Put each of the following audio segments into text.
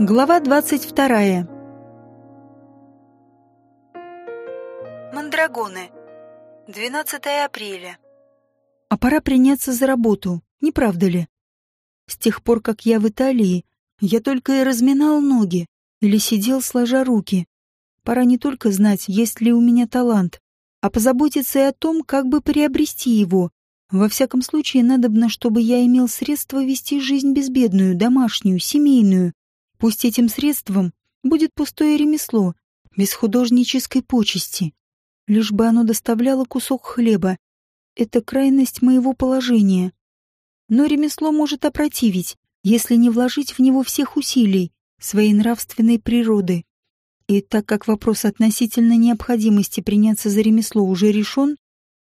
Глава 22. Мандрагоны. 12 апреля. А пора приняться за работу, не правда ли? С тех пор, как я в Италии, я только и разминал ноги или сидел сложа руки. Пора не только знать, есть ли у меня талант, а позаботиться и о том, как бы приобрести его. Во всяком случае, надобно, чтобы я имел средства вести жизнь безбедную, домашнюю, семейную, Пусть этим средством будет пустое ремесло, без художнической почести. Лишь бы оно доставляло кусок хлеба. Это крайность моего положения. Но ремесло может опротивить, если не вложить в него всех усилий своей нравственной природы. И так как вопрос относительно необходимости приняться за ремесло уже решен,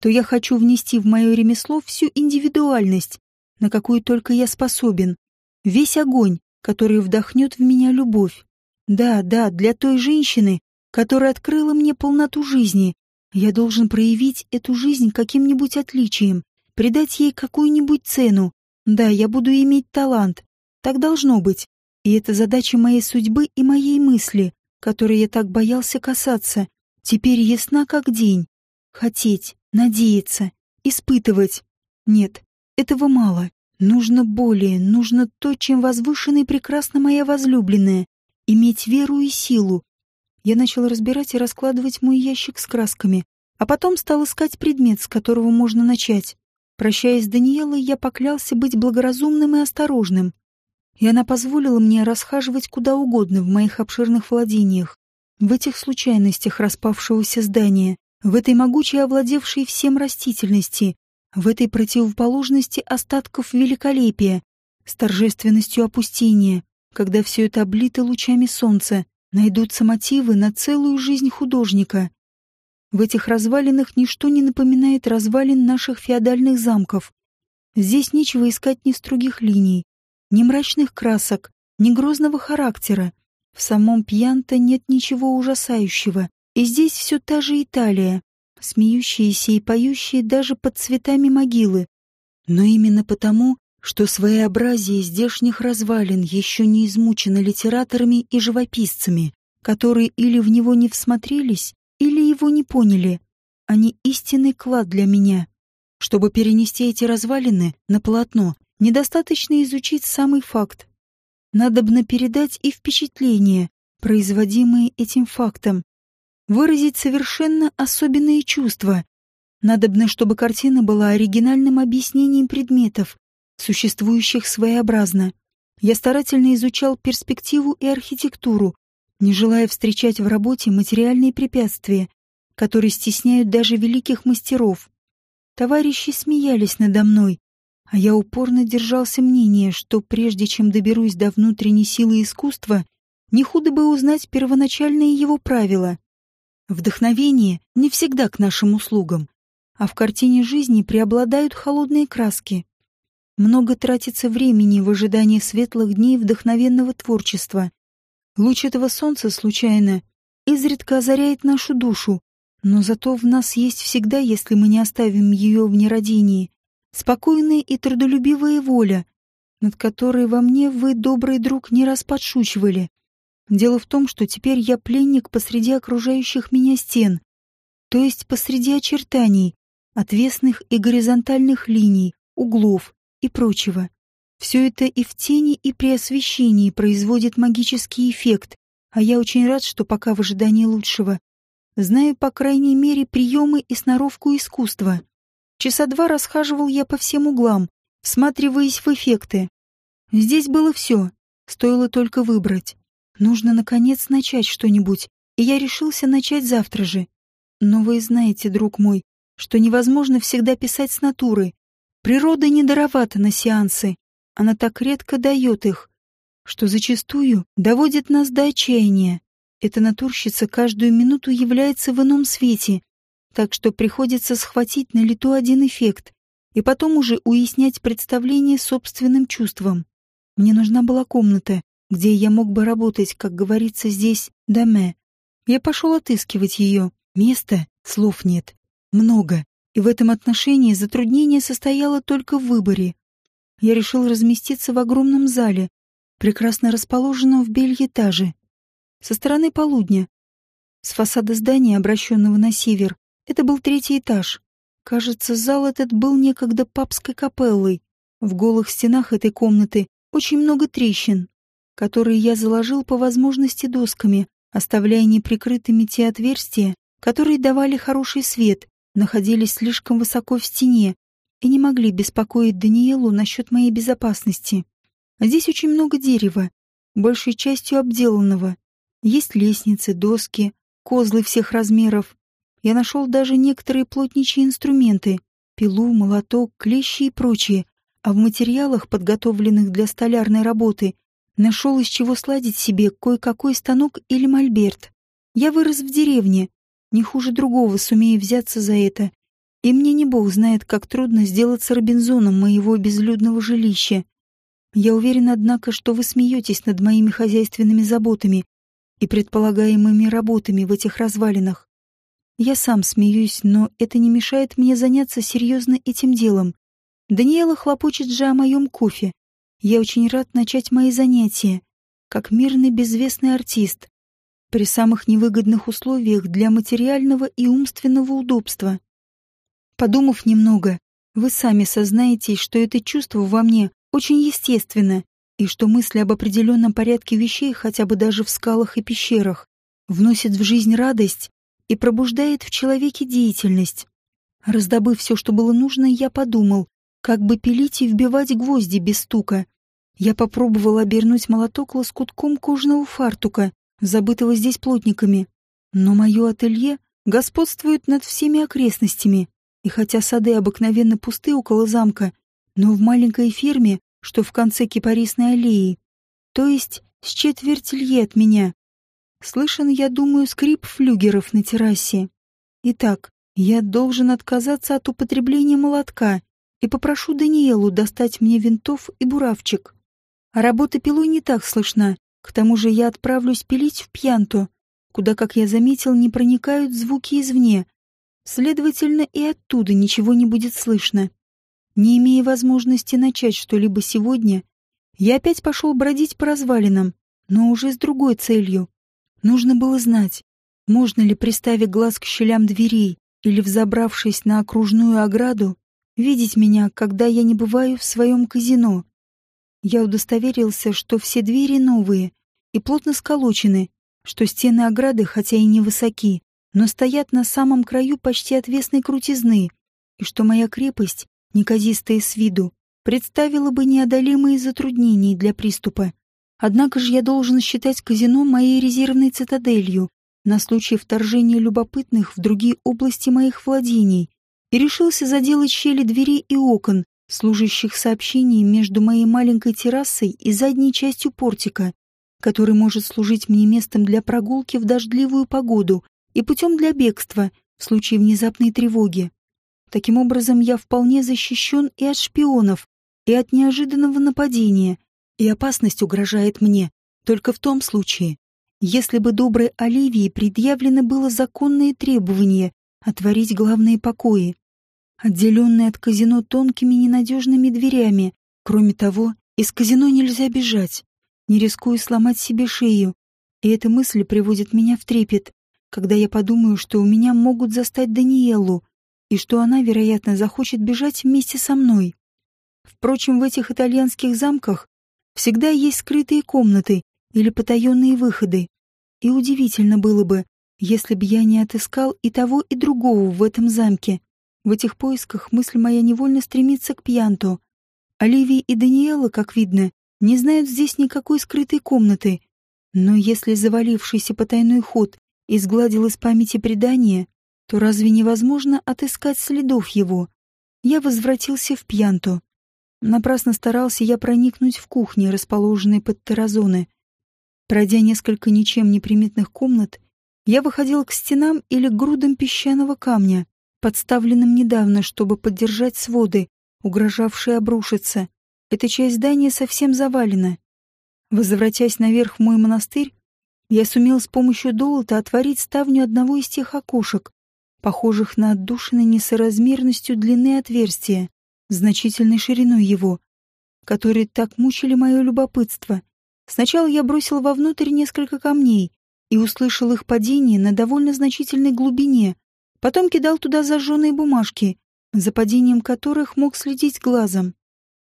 то я хочу внести в мое ремесло всю индивидуальность, на какую только я способен, весь огонь, который вдохнет в меня любовь. Да, да, для той женщины, которая открыла мне полноту жизни, я должен проявить эту жизнь каким-нибудь отличием, придать ей какую-нибудь цену. Да, я буду иметь талант. Так должно быть. И это задача моей судьбы и моей мысли, которой я так боялся касаться, теперь ясна как день. Хотеть, надеяться, испытывать. Нет, этого мало. Нужно более, нужно то, чем возвышена и прекрасна моя возлюбленная. Иметь веру и силу. Я начал разбирать и раскладывать мой ящик с красками, а потом стал искать предмет, с которого можно начать. Прощаясь с Даниэлой, я поклялся быть благоразумным и осторожным. И она позволила мне расхаживать куда угодно в моих обширных владениях, в этих случайностях распавшегося здания, в этой могучей овладевшей всем растительности, в этой противоположности остатков великолепия, с торжественностью опустения, когда все это облито лучами солнца, найдутся мотивы на целую жизнь художника. В этих развалинах ничто не напоминает развалин наших феодальных замков. Здесь нечего искать ни строгих линий, ни мрачных красок, ни грозного характера. В самом Пьянто нет ничего ужасающего, и здесь все та же Италия, смеющиеся и поющие даже под цветами могилы. Но именно потому, что своеобразие здешних развалин еще не измучено литераторами и живописцами, которые или в него не всмотрелись, или его не поняли. Они истинный клад для меня. Чтобы перенести эти развалины на полотно, недостаточно изучить самый факт. Надобно передать и впечатления, производимые этим фактом, выразить совершенно особенные чувства. Надобно, чтобы картина была оригинальным объяснением предметов, существующих своеобразно. Я старательно изучал перспективу и архитектуру, не желая встречать в работе материальные препятствия, которые стесняют даже великих мастеров. Товарищи смеялись надо мной, а я упорно держался мнения, что прежде чем доберусь до внутренней силы искусства, не худо бы узнать первоначальные его правила. Вдохновение не всегда к нашим услугам, а в картине жизни преобладают холодные краски. Много тратится времени в ожидании светлых дней вдохновенного творчества. Луч этого солнца случайно изредка озаряет нашу душу, но зато в нас есть всегда, если мы не оставим ее в нерадении, спокойная и трудолюбивая воля, над которой во мне вы, добрый друг, не раз подшучивали. Дело в том, что теперь я пленник посреди окружающих меня стен, то есть посреди очертаний, отвесных и горизонтальных линий, углов и прочего. Все это и в тени, и при освещении производит магический эффект, а я очень рад, что пока в ожидании лучшего. Знаю, по крайней мере, приемы и сноровку искусства. Часа два расхаживал я по всем углам, всматриваясь в эффекты. Здесь было все, стоило только выбрать. Нужно, наконец, начать что-нибудь, и я решился начать завтра же. Но вы знаете, друг мой, что невозможно всегда писать с натуры. Природа не даровата на сеансы, она так редко дает их, что зачастую доводит нас до отчаяния. Эта натурщица каждую минуту является в ином свете, так что приходится схватить на лету один эффект и потом уже уяснять представление собственным чувством. Мне нужна была комната, где я мог бы работать, как говорится здесь, даме. Я пошел отыскивать ее. Места, слов нет. Много. И в этом отношении затруднение состояло только в выборе. Я решил разместиться в огромном зале, прекрасно расположенном в бельетаже. Со стороны полудня. С фасада здания, обращенного на север, это был третий этаж. Кажется, зал этот был некогда папской капеллой. В голых стенах этой комнаты очень много трещин, которые я заложил по возможности досками, оставляя неприкрытыми те отверстия, которые давали хороший свет, находились слишком высоко в стене и не могли беспокоить Даниэлу насчет моей безопасности. Здесь очень много дерева, большей частью обделанного. Есть лестницы, доски, козлы всех размеров. Я нашел даже некоторые плотничьи инструменты — пилу, молоток, клещи и прочее, а в материалах, подготовленных для столярной работы, нашел из чего сладить себе кое-какой станок или мольберт. Я вырос в деревне, не хуже другого сумею взяться за это. И мне не бог знает, как трудно сделаться Робинзоном моего безлюдного жилища. Я уверен, однако, что вы смеетесь над моими хозяйственными заботами и предполагаемыми работами в этих развалинах. Я сам смеюсь, но это не мешает мне заняться серьезно этим делом. Даниэла хлопочет же о моем кофе. Я очень рад начать мои занятия, как мирный безвестный артист, при самых невыгодных условиях для материального и умственного удобства. Подумав немного, вы сами сознаетесь, что это чувство во мне очень естественно, и что мысли об определенном порядке вещей хотя бы даже в скалах и пещерах вносит в жизнь радость и пробуждает в человеке деятельность. Раздобыв все, что было нужно, я подумал, как бы пилить и вбивать гвозди без стука. Я попробовал обернуть молоток лоскутком кожаного фартука, забытого здесь плотниками. Но мое ателье господствует над всеми окрестностями, и хотя сады обыкновенно пусты около замка, но в маленькой ферме, что в конце кипарисной аллеи, то есть с четверть лье от меня, слышен, я думаю, скрип флюгеров на террасе. Итак, я должен отказаться от употребления молотка и попрошу Даниэлу достать мне винтов и буравчик. А работа пилой не так слышна, к тому же я отправлюсь пилить в Пьянту, куда, как я заметил, не проникают звуки извне. Следовательно, и оттуда ничего не будет слышно. Не имея возможности начать что-либо сегодня, я опять пошел бродить по развалинам, но уже с другой целью. Нужно было знать, можно ли, приставив глаз к щелям дверей или взобравшись на окружную ограду, видеть меня, когда я не бываю в своем казино. Я удостоверился, что все двери новые и плотно сколочены, что стены ограды, хотя и не высоки, но стоят на самом краю почти отвесной крутизны, и что моя крепость, неказистая с виду, представила бы неодолимые затруднения для приступа. Однако же я должен считать казино моей резервной цитаделью на случай вторжения любопытных в другие области моих владений и решился заделать щели дверей и окон, служащих сообщением между моей маленькой террасой и задней частью портика, который может служить мне местом для прогулки в дождливую погоду и путем для бегства в случае внезапной тревоги. Таким образом, я вполне защищен и от шпионов, и от неожиданного нападения, и опасность угрожает мне только в том случае, если бы доброй Оливии предъявлено было законное требование отворить главные покои отделенный от казино тонкими ненадежными дверями. Кроме того, из казино нельзя бежать, не рискуя сломать себе шею. И эта мысль приводит меня в трепет, когда я подумаю, что у меня могут застать Даниэлу, и что она, вероятно, захочет бежать вместе со мной. Впрочем, в этих итальянских замках всегда есть скрытые комнаты или потаенные выходы. И удивительно было бы, если бы я не отыскал и того, и другого в этом замке. В этих поисках мысль моя невольно стремится к Пьянту. Оливия и Даниэла, как видно, не знают здесь никакой скрытой комнаты. Но если завалившийся потайной ход изгладил из памяти предание, то разве невозможно отыскать следов его? Я возвратился в Пьянту. Напрасно старался я проникнуть в кухни, расположенные под терразоны. Пройдя несколько ничем не приметных комнат, я выходил к стенам или грудам песчаного камня, подставленным недавно, чтобы поддержать своды, угрожавшие обрушиться. Эта часть здания совсем завалена. Возвратясь наверх в мой монастырь, я сумел с помощью долота отворить ставню одного из тех окошек, похожих на отдушины несоразмерностью длины отверстия, значительной шириной его, которые так мучили мое любопытство, Сначала я бросил вовнутрь несколько камней и услышал их падение на довольно значительной глубине. Потом кидал туда зажженные бумажки, за падением которых мог следить глазом.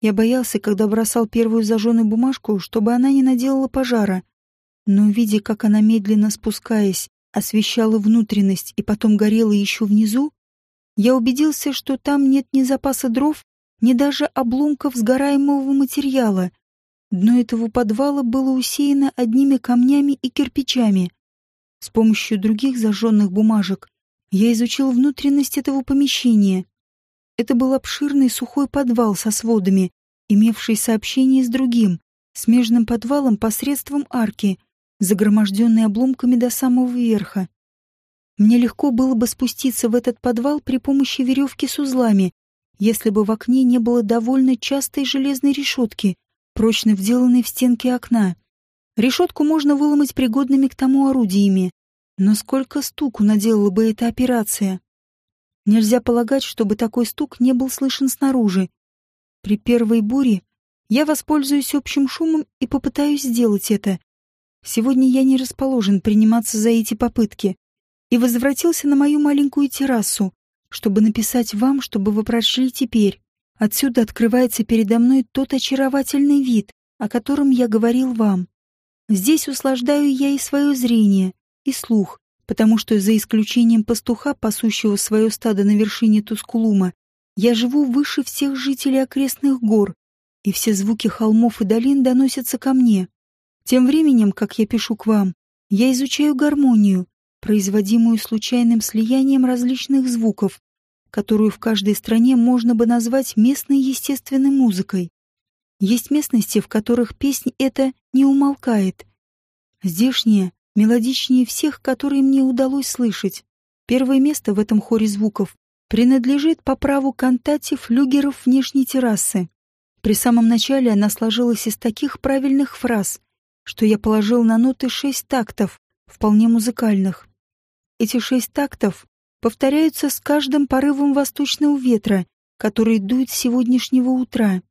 Я боялся, когда бросал первую зажженную бумажку, чтобы она не наделала пожара. Но, видя, как она медленно спускаясь, освещала внутренность и потом горела еще внизу, я убедился, что там нет ни запаса дров, ни даже обломков сгораемого материала. Дно этого подвала было усеяно одними камнями и кирпичами. С помощью других зажженных бумажек я изучил внутренность этого помещения. Это был обширный сухой подвал со сводами, имевший сообщение с другим, смежным подвалом посредством арки, загроможденной обломками до самого верха. Мне легко было бы спуститься в этот подвал при помощи веревки с узлами, если бы в окне не было довольно частой железной решетки, прочно вделанной в стенки окна. Решетку можно выломать пригодными к тому орудиями, но сколько стуку наделала бы эта операция? Нельзя полагать, чтобы такой стук не был слышен снаружи. При первой буре я воспользуюсь общим шумом и попытаюсь сделать это. Сегодня я не расположен приниматься за эти попытки и возвратился на мою маленькую террасу, чтобы написать вам, чтобы вы прочли теперь. Отсюда открывается передо мной тот очаровательный вид, о котором я говорил вам. Здесь услаждаю я и свое зрение, и слух, потому что за исключением пастуха, пасущего свое стадо на вершине Тускулума, я живу выше всех жителей окрестных гор, и все звуки холмов и долин доносятся ко мне. Тем временем, как я пишу к вам, я изучаю гармонию, производимую случайным слиянием различных звуков, которую в каждой стране можно бы назвать местной естественной музыкой. Есть местности, в которых песнь эта не умолкает. Здешняя мелодичнее всех, которые мне удалось слышать. Первое место в этом хоре звуков принадлежит по праву кантате флюгеров внешней террасы. При самом начале она сложилась из таких правильных фраз, что я положил на ноты шесть тактов, вполне музыкальных. Эти шесть тактов повторяются с каждым порывом восточного ветра, который дует с сегодняшнего утра.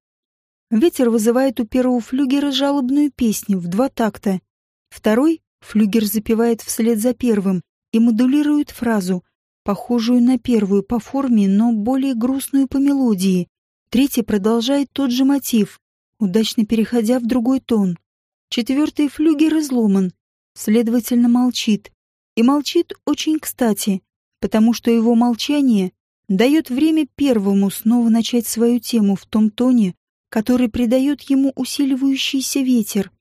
Ветер вызывает у первого флюгера жалобную песню в два такта. Второй Флюгер запевает вслед за первым и модулирует фразу, похожую на первую по форме, но более грустную по мелодии. Третий продолжает тот же мотив, удачно переходя в другой тон. Четвертый флюгер изломан, следовательно, молчит. И молчит очень кстати, потому что его молчание дает время первому снова начать свою тему в том тоне, который придает ему усиливающийся ветер.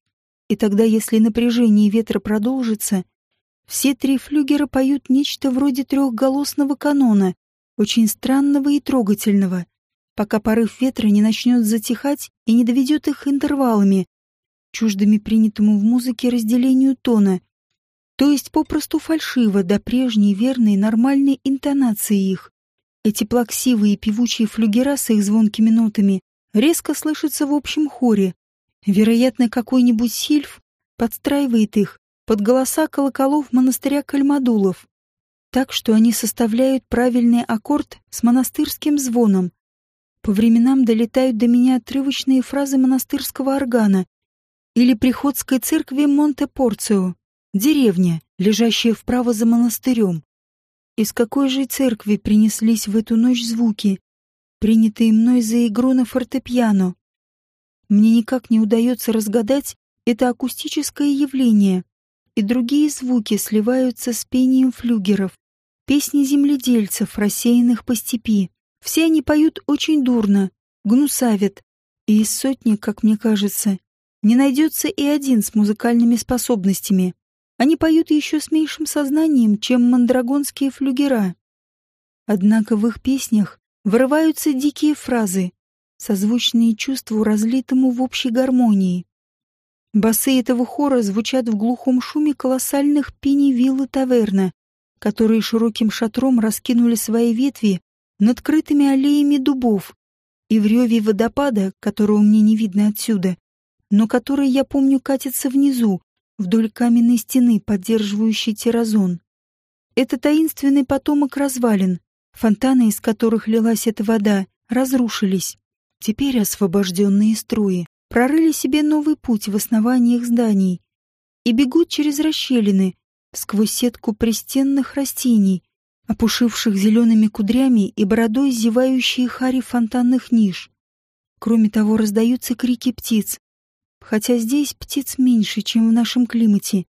И тогда, если напряжение ветра продолжится, все три флюгера поют нечто вроде трехголосного канона, очень странного и трогательного, пока порыв ветра не начнет затихать и не доведет их интервалами, чуждыми принятому в музыке разделению тона, то есть попросту фальшиво до прежней верной нормальной интонации их. Эти плаксивые певучие флюгера с их звонкими нотами резко слышатся в общем хоре, Вероятно, какой-нибудь сильф подстраивает их под голоса колоколов монастыря Кальмадулов, так что они составляют правильный аккорд с монастырским звоном. По временам долетают до меня отрывочные фразы монастырского органа или приходской церкви Монте-Порцио, деревня, лежащая вправо за монастырем. Из какой же церкви принеслись в эту ночь звуки, принятые мной за игру на фортепиано? Мне никак не удается разгадать это акустическое явление, и другие звуки сливаются с пением флюгеров, песни земледельцев, рассеянных по степи. Все они поют очень дурно, гнусавят, и из сотни, как мне кажется, не найдется и один с музыкальными способностями. Они поют еще с меньшим сознанием, чем мандрагонские флюгера. Однако в их песнях вырываются дикие фразы, созвучные чувству, разлитому в общей гармонии. Басы этого хора звучат в глухом шуме колоссальных пеней виллы таверна, которые широким шатром раскинули свои ветви над крытыми аллеями дубов, и в реве водопада, которого мне не видно отсюда, но который, я помню, катится внизу, вдоль каменной стены, поддерживающей терразон. Это таинственный потомок развалин, фонтаны, из которых лилась эта вода, разрушились. Теперь освобожденные струи прорыли себе новый путь в основаниях зданий и бегут через расщелины, сквозь сетку пристенных растений, опушивших зелеными кудрями и бородой зевающие хари фонтанных ниш. Кроме того, раздаются крики птиц, хотя здесь птиц меньше, чем в нашем климате.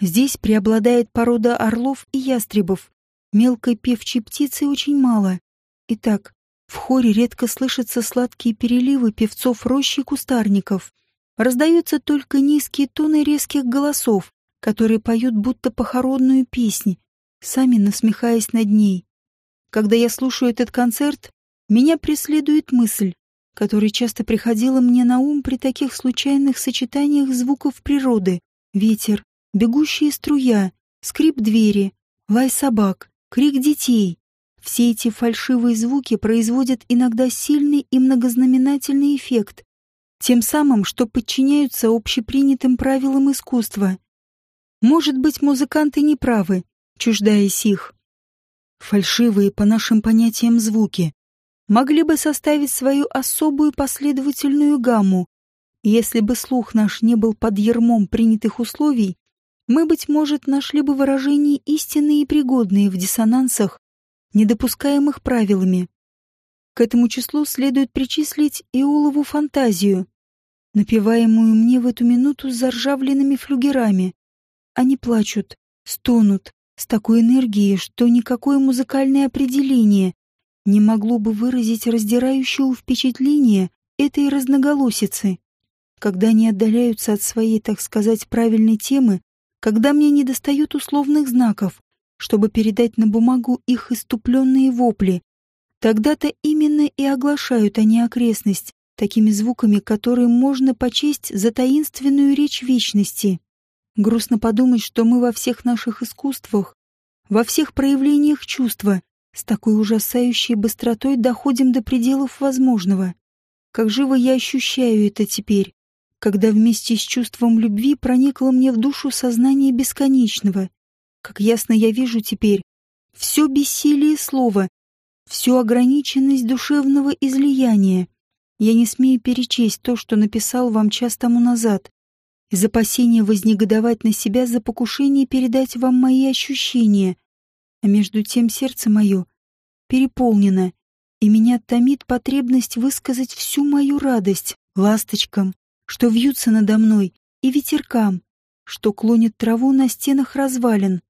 Здесь преобладает порода орлов и ястребов. Мелкой певчей птицы очень мало. Итак, в хоре редко слышатся сладкие переливы певцов рощи и кустарников. Раздаются только низкие тоны резких голосов, которые поют будто похоронную песнь, сами насмехаясь над ней. Когда я слушаю этот концерт, меня преследует мысль, которая часто приходила мне на ум при таких случайных сочетаниях звуков природы. Ветер, бегущая струя, скрип двери, лай собак, крик детей. Все эти фальшивые звуки производят иногда сильный и многознаменательный эффект, тем самым, что подчиняются общепринятым правилам искусства. Может быть, музыканты не правы, чуждаясь их. Фальшивые по нашим понятиям звуки могли бы составить свою особую последовательную гамму. Если бы слух наш не был под ермом принятых условий, мы, быть может, нашли бы выражения истинные и пригодные в диссонансах, недопускаемых правилами. К этому числу следует причислить Иолову фантазию, напеваемую мне в эту минуту с заржавленными флюгерами. Они плачут, стонут, с такой энергией, что никакое музыкальное определение не могло бы выразить раздирающего впечатления этой разноголосицы. Когда они отдаляются от своей, так сказать, правильной темы, когда мне недостают условных знаков, чтобы передать на бумагу их иступленные вопли, тогда-то именно и оглашают они окрестность такими звуками, которые можно почесть за таинственную речь вечности. Грустно подумать, что мы во всех наших искусствах, во всех проявлениях чувства с такой ужасающей быстротой доходим до пределов возможного. Как живо я ощущаю это теперь, когда вместе с чувством любви проникло мне в душу сознание бесконечного. Как ясно я вижу теперь все бессилие слова, всю ограниченность душевного излияния. Я не смею перечесть то, что написал вам час тому назад, из опасения вознегодовать на себя за покушение передать вам мои ощущения. А между тем сердце мое переполнено, и меня томит потребность высказать всю мою радость ласточкам, что вьются надо мной, и ветеркам, что клонят траву на стенах развалин.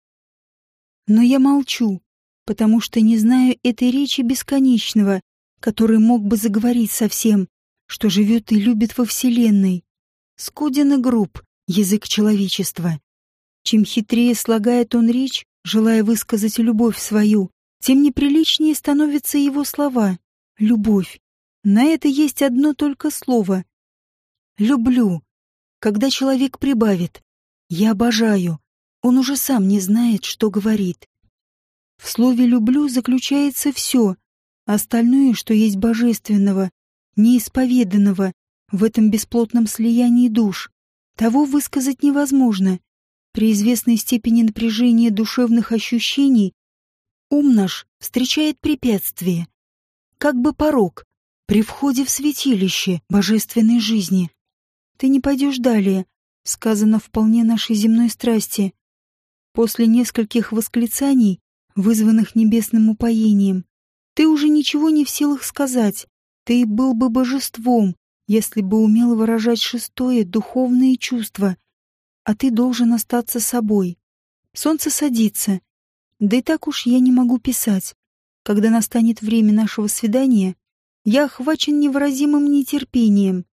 Но я молчу, потому что не знаю этой речи бесконечного, который мог бы заговорить со всем, что живет и любит во Вселенной. Скуден и груб язык человечества. Чем хитрее слагает он речь, желая высказать любовь свою, тем неприличнее становятся его слова. Любовь. На это есть одно только слово. Люблю. Когда человек прибавит «я обожаю», он уже сам не знает, что говорит. В слове «люблю» заключается все, остальное, что есть божественного, неисповеданного, в этом бесплотном слиянии душ. Того высказать невозможно. При известной степени напряжения душевных ощущений ум наш встречает препятствие, как бы порог, при входе в святилище божественной жизни. Ты не пойдешь далее, сказано вполне нашей земной страсти. После нескольких восклицаний, вызванных небесным упоением, ты уже ничего не в силах сказать. Ты был бы божеством, если бы умел выражать шестое, духовное чувство, а ты должен остаться собой. Солнце садится. Да и так уж я не могу писать. Когда настанет время нашего свидания, я охвачен невыразимым нетерпением.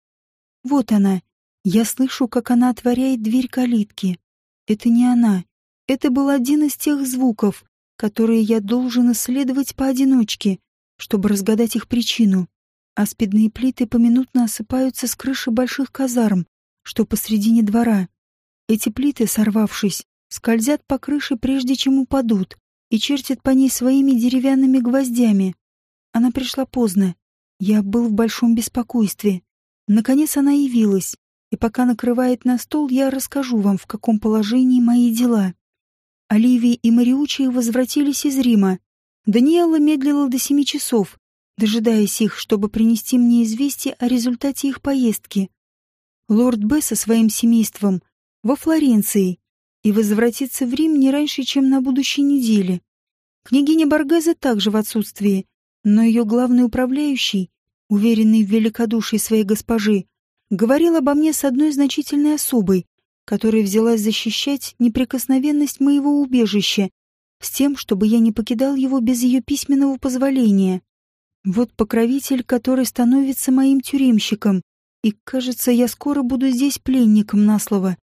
Вот она. Я слышу, как она отворяет дверь калитки. Это не она. Это был один из тех звуков, которые я должен исследовать поодиночке, чтобы разгадать их причину аспидные плиты поминутно осыпаются с крыши больших казарм, что посредине двора. Эти плиты, сорвавшись, скользят по крыше, прежде чем упадут, и чертят по ней своими деревянными гвоздями. Она пришла поздно. Я был в большом беспокойстве. Наконец она явилась, и пока накрывает на стол, я расскажу вам, в каком положении мои дела. Оливия и Мариучи возвратились из Рима. Даниэла медлила до семи часов, дожидаясь их, чтобы принести мне известие о результате их поездки. лорд Б со своим семейством во Флоренции и возвратится в Рим не раньше, чем на будущей неделе. Княгиня Баргаза также в отсутствии, но ее главный управляющий, уверенный в великодушии своей госпожи, говорил обо мне с одной значительной особой, которая взялась защищать неприкосновенность моего убежища, с тем, чтобы я не покидал его без ее письменного позволения. Вот покровитель, который становится моим тюремщиком, и, кажется, я скоро буду здесь пленником на слово.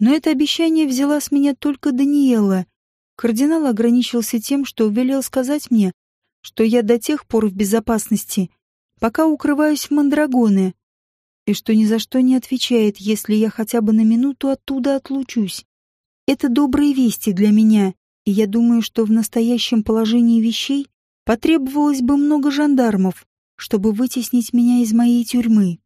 Но это обещание взяла с меня только Даниэла. Кардинал ограничился тем, что велел сказать мне, что я до тех пор в безопасности, пока укрываюсь в Мандрагоне, и что ни за что не отвечает, если я хотя бы на минуту оттуда отлучусь. Это добрые вести для меня, и я думаю, что в настоящем положении вещей потребовалось бы много жандармов, чтобы вытеснить меня из моей тюрьмы.